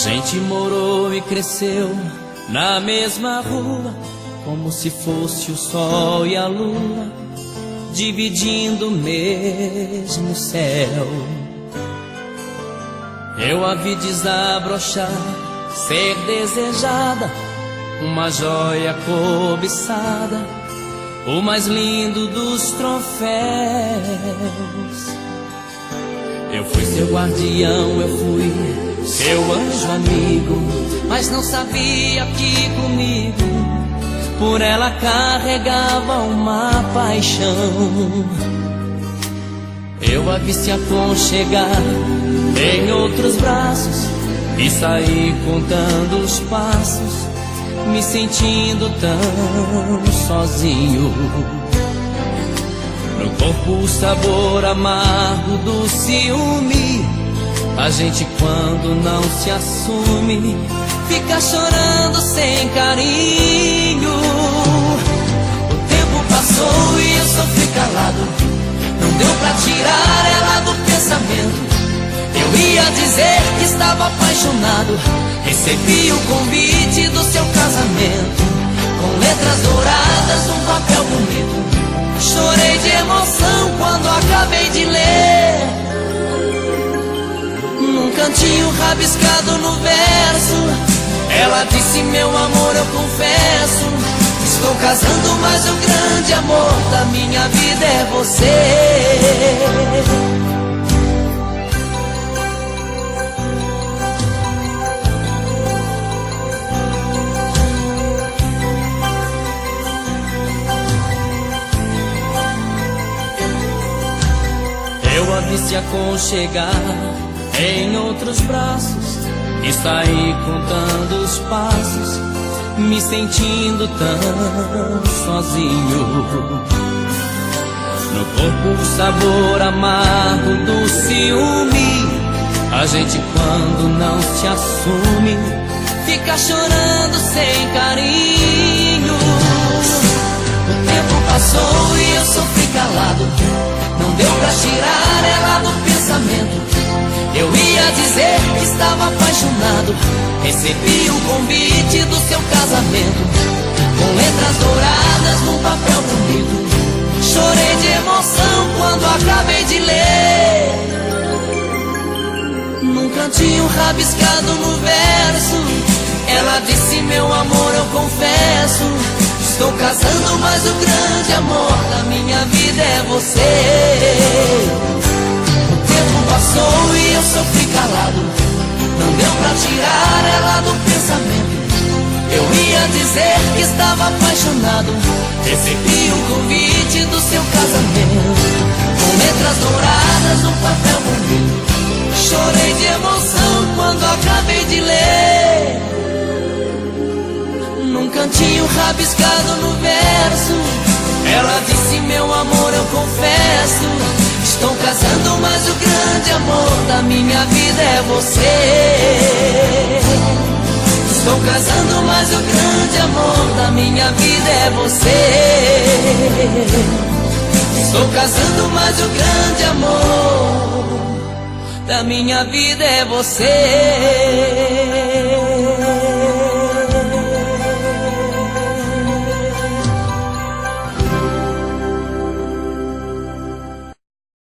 gente morou e cresceu na mesma rua, como se fosse o sol e a lua, dividindo o mesmo céu. Eu a vi desabrochar, ser desejada, uma joia cobiçada, o mais lindo dos troféus. Eu fui seu guardião, eu fui seu anjo amigo, mas não sabia que comigo por ela carregava uma paixão. Eu a vi se aconchegar em outros braços e saí contando os passos, me sentindo tão sozinho. No corpo o sabor amargo do ciúme. A gente quando não se assume, fica chorando sem carinho. O tempo passou e eu sofri calado. Não deu pra tirar ela do pensamento. Eu ia dizer que estava apaixonado. Recebi o convite do seu casamento. Com letras douradas, um papel bonito. Chorei de emoção Num cantinho rabiscado no verso, ela disse: Meu amor, eu confesso. Estou casando, mas o grande amor da minha vida é você. Eu a vi se aconchegar em outros braços e saí contando os passos, me sentindo tão sozinho. No corpo o sabor amargo do ciúme. A gente quando não se assume, fica chorando sem carinho. Ia dizer que estava apaixonado. Recebi o convite do seu casamento. Com letras douradas num papel bonito. Chorei de emoção quando acabei de ler. Num cantinho rabiscado no verso. Ela disse: Meu amor, eu confesso. Estou casando, mas o grande amor da minha vida é você calado. Não deu pra tirar ela do pensamento. Eu ia dizer que estava apaixonado. Recebi o convite do seu casamento. Com letras douradas no papel bonito. Chorei de emoção quando acabei de ler. Num cantinho rabiscado no verso. Ela disse: Meu amor, eu confesso. É você. Estou casando, mas o grande amor da minha vida é você. Estou casando, mas o grande amor da minha vida é você.